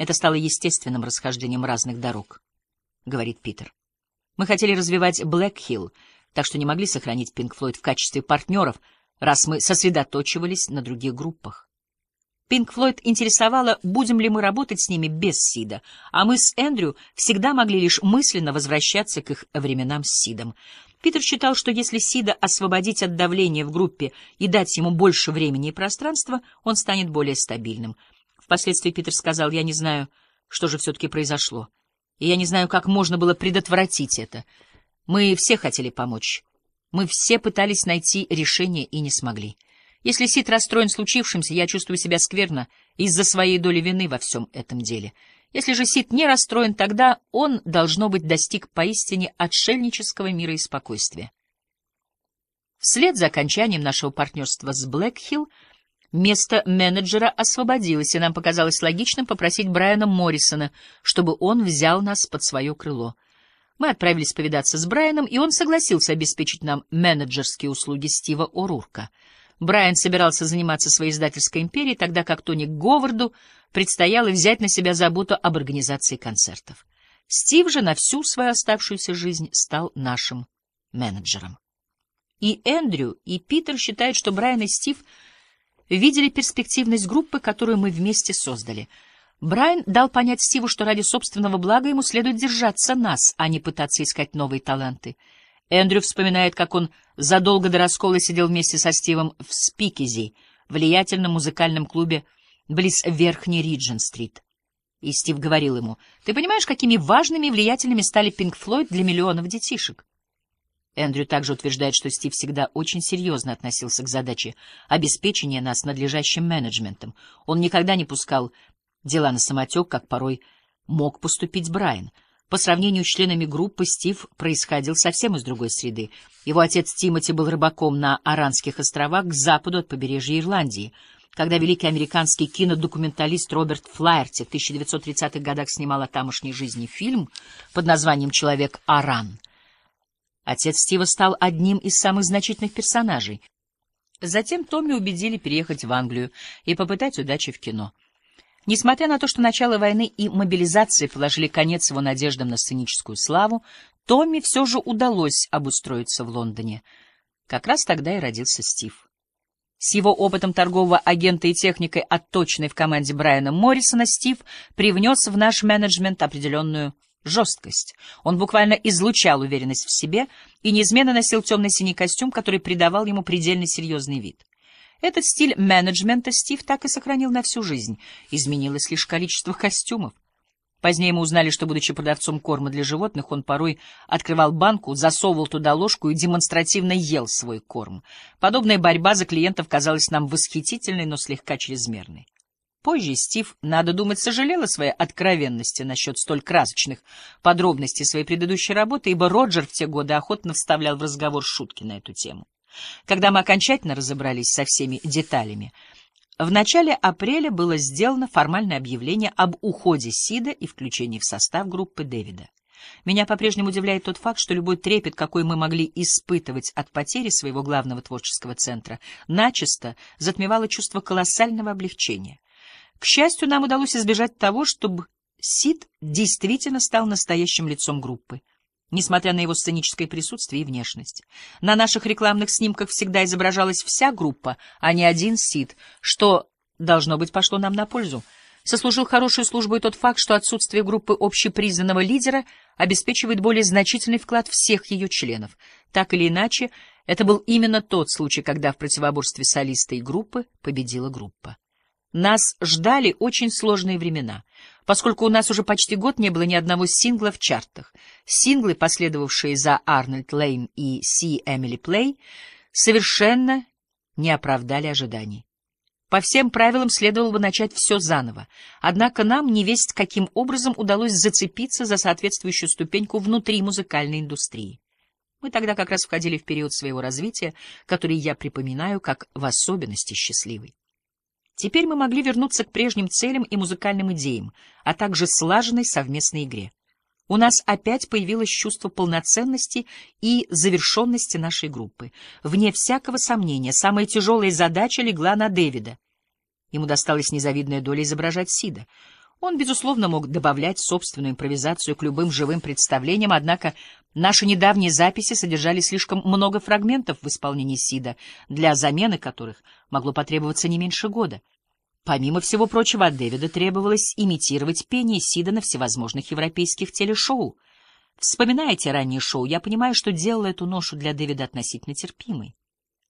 Это стало естественным расхождением разных дорог, — говорит Питер. Мы хотели развивать Блэк Хилл, так что не могли сохранить Пинк Флойд в качестве партнеров, раз мы сосредоточивались на других группах. Пинк Флойд интересовало, будем ли мы работать с ними без Сида, а мы с Эндрю всегда могли лишь мысленно возвращаться к их временам с Сидом. Питер считал, что если Сида освободить от давления в группе и дать ему больше времени и пространства, он станет более стабильным. Впоследствии Питер сказал, я не знаю, что же все-таки произошло, и я не знаю, как можно было предотвратить это. Мы все хотели помочь. Мы все пытались найти решение и не смогли. Если Сид расстроен случившимся, я чувствую себя скверно из-за своей доли вины во всем этом деле. Если же Сид не расстроен, тогда он, должно быть, достиг поистине отшельнического мира и спокойствия. Вслед за окончанием нашего партнерства с Блэкхилл место менеджера освободилось, и нам показалось логичным попросить Брайана Моррисона, чтобы он взял нас под свое крыло. Мы отправились повидаться с Брайаном, и он согласился обеспечить нам менеджерские услуги Стива О'Рурка — Брайан собирался заниматься своей издательской империей, тогда как Тони Говарду предстояло взять на себя заботу об организации концертов. Стив же на всю свою оставшуюся жизнь стал нашим менеджером. И Эндрю, и Питер считают, что Брайан и Стив видели перспективность группы, которую мы вместе создали. Брайан дал понять Стиву, что ради собственного блага ему следует держаться нас, а не пытаться искать новые таланты — Эндрю вспоминает, как он задолго до раскола сидел вместе со Стивом в Спикизи, влиятельном музыкальном клубе близ Верхней Риджин-стрит. И Стив говорил ему, «Ты понимаешь, какими важными и влиятельными стали Пинк Флойд для миллионов детишек?» Эндрю также утверждает, что Стив всегда очень серьезно относился к задаче обеспечения нас надлежащим менеджментом. Он никогда не пускал дела на самотек, как порой мог поступить Брайан — по сравнению с членами группы, Стив происходил совсем из другой среды. Его отец Тимоти был рыбаком на Аранских островах к западу от побережья Ирландии. Когда великий американский кинодокументалист Роберт Флаерти в 1930-х годах снимал о тамошней жизни фильм под названием «Человек Аран», отец Стива стал одним из самых значительных персонажей. Затем Томми убедили переехать в Англию и попытать удачи в кино. Несмотря на то, что начало войны и мобилизации положили конец его надеждам на сценическую славу, Томми все же удалось обустроиться в Лондоне. Как раз тогда и родился Стив. С его опытом торгового агента и техникой, отточенной в команде Брайана Моррисона, Стив привнес в наш менеджмент определенную жесткость. Он буквально излучал уверенность в себе и неизменно носил темно-синий костюм, который придавал ему предельно серьезный вид. Этот стиль менеджмента Стив так и сохранил на всю жизнь. Изменилось лишь количество костюмов. Позднее мы узнали, что, будучи продавцом корма для животных, он порой открывал банку, засовывал туда ложку и демонстративно ел свой корм. Подобная борьба за клиентов казалась нам восхитительной, но слегка чрезмерной. Позже Стив, надо думать, сожалел о своей откровенности насчет столь красочных подробностей своей предыдущей работы, ибо Роджер в те годы охотно вставлял в разговор шутки на эту тему. Когда мы окончательно разобрались со всеми деталями, в начале апреля было сделано формальное объявление об уходе Сида и включении в состав группы Дэвида. Меня по-прежнему удивляет тот факт, что любой трепет, какой мы могли испытывать от потери своего главного творческого центра, начисто затмевало чувство колоссального облегчения. К счастью, нам удалось избежать того, чтобы Сид действительно стал настоящим лицом группы несмотря на его сценическое присутствие и внешность. На наших рекламных снимках всегда изображалась вся группа, а не один Сид, что, должно быть, пошло нам на пользу. Сослужил хорошую службу и тот факт, что отсутствие группы общепризнанного лидера обеспечивает более значительный вклад всех ее членов. Так или иначе, это был именно тот случай, когда в противоборстве солиста и группы победила группа. Нас ждали очень сложные времена, поскольку у нас уже почти год не было ни одного сингла в чартах. Синглы, последовавшие за Арнольд Лейн и Си Эмили Плей, совершенно не оправдали ожиданий. По всем правилам следовало бы начать все заново, однако нам не весть каким образом удалось зацепиться за соответствующую ступеньку внутри музыкальной индустрии. Мы тогда как раз входили в период своего развития, который я припоминаю как в особенности счастливый. Теперь мы могли вернуться к прежним целям и музыкальным идеям, а также слаженной совместной игре. У нас опять появилось чувство полноценности и завершенности нашей группы. Вне всякого сомнения, самая тяжелая задача легла на Дэвида. Ему досталась незавидная доля изображать Сида. Он, безусловно, мог добавлять собственную импровизацию к любым живым представлениям, однако наши недавние записи содержали слишком много фрагментов в исполнении Сида, для замены которых могло потребоваться не меньше года. Помимо всего прочего, от Дэвида требовалось имитировать пение Сида на всевозможных европейских телешоу. Вспоминая эти ранние шоу, я понимаю, что делала эту ношу для Дэвида относительно терпимой.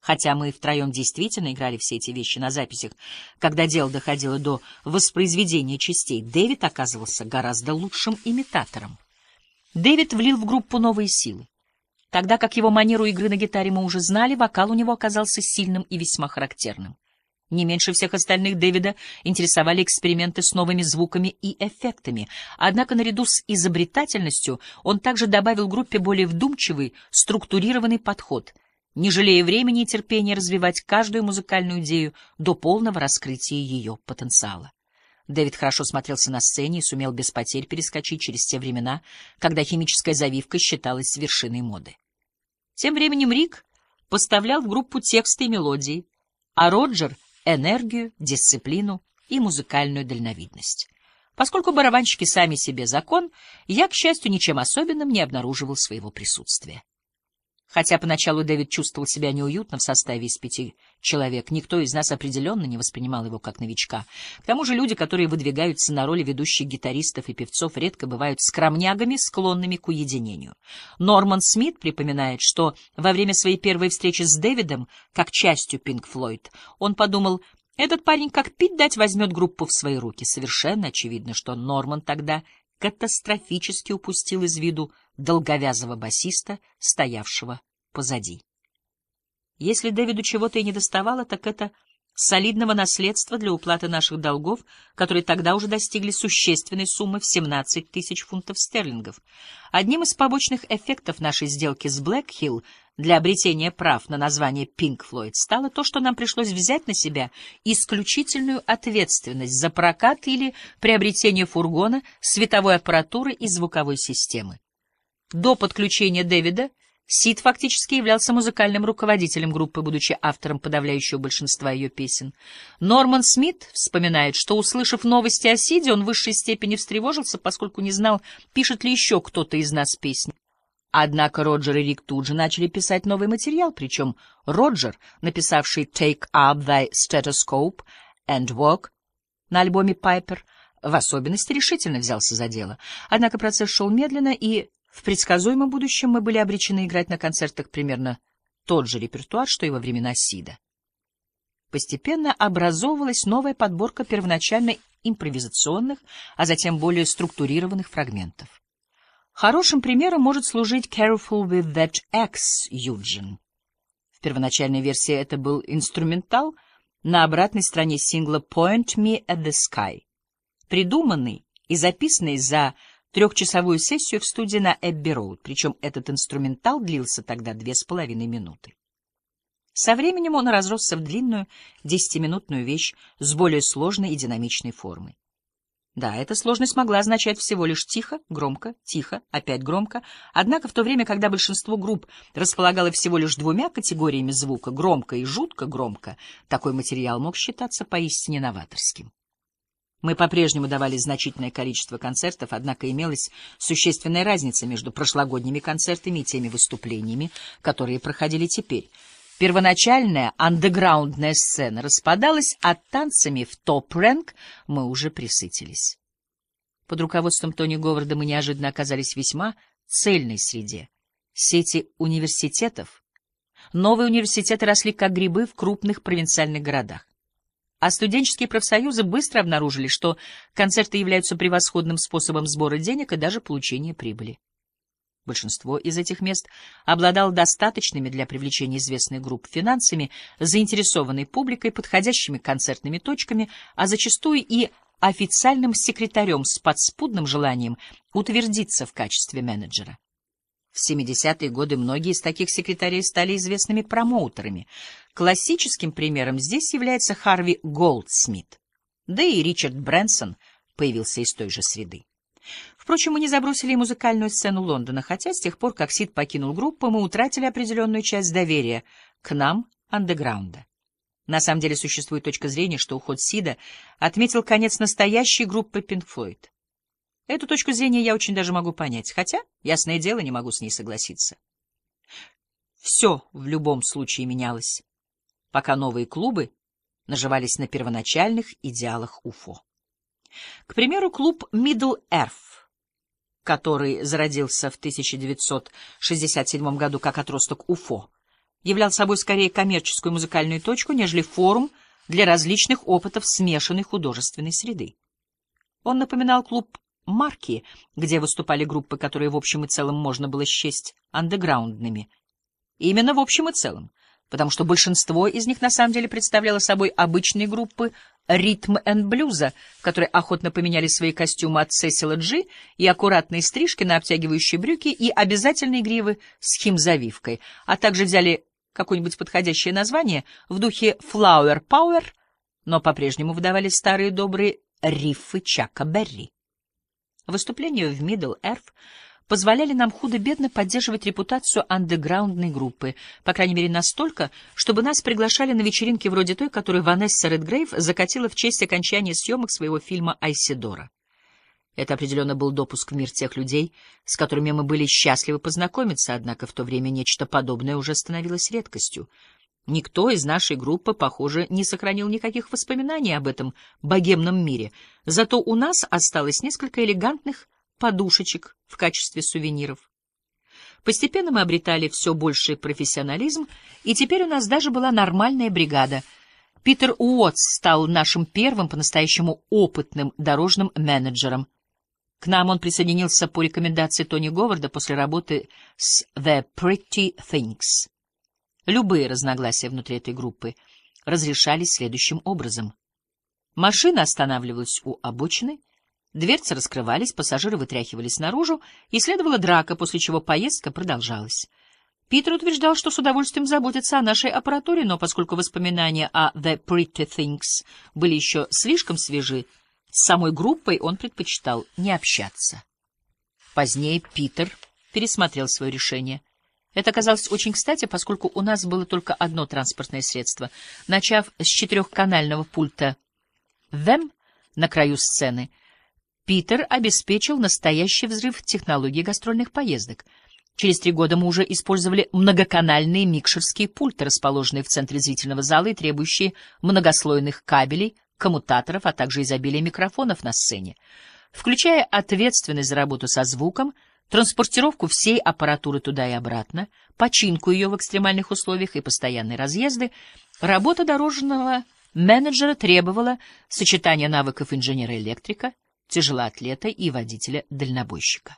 Хотя мы втроем действительно играли все эти вещи на записях, когда дело доходило до воспроизведения частей, Дэвид оказывался гораздо лучшим имитатором. Дэвид влил в группу новые силы. Тогда как его манеру игры на гитаре мы уже знали, вокал у него оказался сильным и весьма характерным. Не меньше всех остальных Дэвида интересовали эксперименты с новыми звуками и эффектами, однако наряду с изобретательностью он также добавил группе более вдумчивый, структурированный подход — не жалея времени и терпения развивать каждую музыкальную идею до полного раскрытия ее потенциала. Дэвид хорошо смотрелся на сцене и сумел без потерь перескочить через те времена, когда химическая завивка считалась вершиной моды. Тем временем Рик поставлял в группу тексты и мелодии, а Роджер — энергию, дисциплину и музыкальную дальновидность. Поскольку барабанщики сами себе закон, я, к счастью, ничем особенным не обнаруживал своего присутствия. Хотя поначалу Дэвид чувствовал себя неуютно в составе из пяти человек, никто из нас определенно не воспринимал его как новичка. К тому же люди, которые выдвигаются на роли ведущих гитаристов и певцов, редко бывают скромнягами, склонными к уединению. Норман Смит припоминает, что во время своей первой встречи с Дэвидом, как частью Пинк Флойд, он подумал, этот парень как пить дать возьмет группу в свои руки. Совершенно очевидно, что Норман тогда катастрофически упустил из виду долговязого басиста, стоявшего позади. Если Дэвиду чего-то и не доставало, так это солидного наследства для уплаты наших долгов, которые тогда уже достигли существенной суммы в 17 тысяч фунтов стерлингов. Одним из побочных эффектов нашей сделки с Блэкхилл для обретения прав на название Pink Floyd стало то, что нам пришлось взять на себя исключительную ответственность за прокат или приобретение фургона, световой аппаратуры и звуковой системы. До подключения Дэвида Сид фактически являлся музыкальным руководителем группы, будучи автором подавляющего большинства ее песен. Норман Смит вспоминает, что, услышав новости о Сиде, он в высшей степени встревожился, поскольку не знал, пишет ли еще кто-то из нас песни. Однако Роджер и Рик тут же начали писать новый материал, причем Роджер, написавший «Take up thy stethoscope and walk» на альбоме «Пайпер», в особенности решительно взялся за дело. Однако процесс шел медленно, и в предсказуемом будущем мы были обречены играть на концертах примерно тот же репертуар, что и во времена Сида. Постепенно образовывалась новая подборка первоначально импровизационных, а затем более структурированных фрагментов. Хорошим примером может служить «Careful with that X, Юджин». В первоначальной версии это был инструментал на обратной стороне сингла «Point me at the sky», придуманный и записанный за трехчасовую сессию в студии на Эбби-Роуд, причем этот инструментал длился тогда две с половиной минуты. Со временем он разросся в длинную десятиминутную вещь с более сложной и динамичной формой. Да, эта сложность могла означать всего лишь тихо, громко, тихо, опять громко, однако в то время, когда большинство групп располагало всего лишь двумя категориями звука, громко и жутко громко, такой материал мог считаться поистине новаторским. Мы по-прежнему давали значительное количество концертов, однако имелась существенная разница между прошлогодними концертами и теми выступлениями, которые проходили теперь. Первоначальная андеграундная сцена распадалась, а танцами в топ-рэнк мы уже присытились. Под руководством Тони Говарда мы неожиданно оказались в весьма цельной среде. Сети университетов. Новые университеты росли как грибы в крупных провинциальных городах. А студенческие профсоюзы быстро обнаружили, что концерты являются превосходным способом сбора денег и даже получения прибыли. Большинство из этих мест обладало достаточными для привлечения известных групп финансами, заинтересованной публикой, подходящими концертными точками, а зачастую и официальным секретарем с подспудным желанием утвердиться в качестве менеджера. В 70-е годы многие из таких секретарей стали известными промоутерами. Классическим примером здесь является Харви Голдсмит. Да и Ричард Брэнсон появился из той же среды. Впрочем, мы не забросили музыкальную сцену Лондона, хотя с тех пор, как Сид покинул группу, мы утратили определенную часть доверия к нам, андеграунда. На самом деле существует точка зрения, что уход Сида отметил конец настоящей группы Pink Floyd. Эту точку зрения я очень даже могу понять, хотя, ясное дело, не могу с ней согласиться. Все в любом случае менялось, пока новые клубы наживались на первоначальных идеалах УФО. К примеру, клуб Middle Earth, который зародился в 1967 году как отросток УФО, являл собой скорее коммерческую музыкальную точку, нежели форум для различных опытов смешанной художественной среды. Он напоминал клуб «Марки», где выступали группы, которые в общем и целом можно было счесть андеграундными. Именно в общем и целом, потому что большинство из них на самом деле представляло собой обычные группы ритм энд блюза, которые охотно поменяли свои костюмы от Сесила Джи и аккуратные стрижки на обтягивающие брюки и обязательные гривы с химзавивкой, а также взяли какое-нибудь подходящее название в духе Flower Power, но по-прежнему выдавали старые добрые рифы Чака Берри. Выступления в Earth позволяли нам худо-бедно поддерживать репутацию андеграундной группы, по крайней мере настолько, чтобы нас приглашали на вечеринки вроде той, которую Ванесса Редгрейв закатила в честь окончания съемок своего фильма «Айседора». Это определенно был допуск в мир тех людей, с которыми мы были счастливы познакомиться, однако в то время нечто подобное уже становилось редкостью. Никто из нашей группы, похоже, не сохранил никаких воспоминаний об этом богемном мире, зато у нас осталось несколько элегантных подушечек в качестве сувениров. Постепенно мы обретали все больший профессионализм, и теперь у нас даже была нормальная бригада. Питер Уотс стал нашим первым по-настоящему опытным дорожным менеджером. К нам он присоединился по рекомендации Тони Говарда после работы с The Pretty Things. Любые разногласия внутри этой группы разрешались следующим образом. Машина останавливалась у обочины, Дверцы раскрывались, пассажиры вытряхивались наружу, и следовала драка, после чего поездка продолжалась. Питер утверждал, что с удовольствием заботится о нашей аппаратуре, но поскольку воспоминания о The Pretty Things были еще слишком свежи, с самой группой он предпочитал не общаться. Позднее Питер пересмотрел свое решение. Это оказалось очень кстати, поскольку у нас было только одно транспортное средство. Начав с четырехканального пульта «Them» на краю сцены — Питер обеспечил настоящий взрыв технологии гастрольных поездок. Через три года мы уже использовали многоканальные микшерские пульты, расположенные в центре зрительного зала и требующие многослойных кабелей, коммутаторов, а также изобилия микрофонов на сцене. Включая ответственность за работу со звуком, транспортировку всей аппаратуры туда и обратно, починку ее в экстремальных условиях и постоянные разъезды, работа дорожного менеджера требовала сочетания навыков инженера-электрика, тяжелоатлета и водителя-дальнобойщика.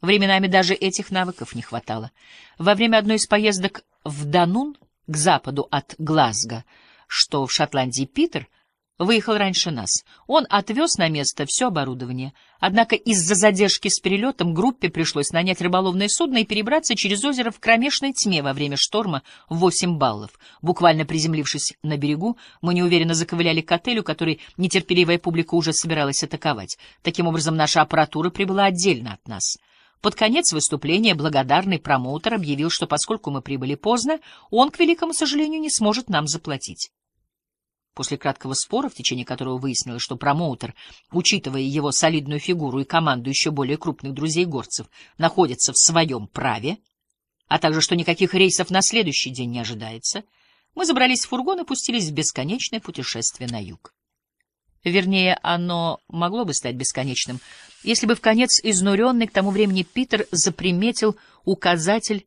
Временами даже этих навыков не хватало. Во время одной из поездок в Данун, к западу от Глазго, что в Шотландии Питер, выехал раньше нас. Он отвез на место все оборудование. Однако из-за задержки с перелетом группе пришлось нанять рыболовное судно и перебраться через озеро в кромешной тьме во время шторма в 8 баллов. Буквально приземлившись на берегу, мы неуверенно заковыляли к отелю, который нетерпеливая публика уже собиралась атаковать. Таким образом, наша аппаратура прибыла отдельно от нас. Под конец выступления благодарный промоутер объявил, что поскольку мы прибыли поздно, он, к великому сожалению, не сможет нам заплатить. После краткого спора, в течение которого выяснилось, что промоутер, учитывая его солидную фигуру и команду еще более крупных друзей горцев, находится в своем праве, а также что никаких рейсов на следующий день не ожидается, мы забрались в фургон и пустились в бесконечное путешествие на юг. Вернее, оно могло бы стать бесконечным, если бы в конец изнуренный к тому времени Питер заприметил указатель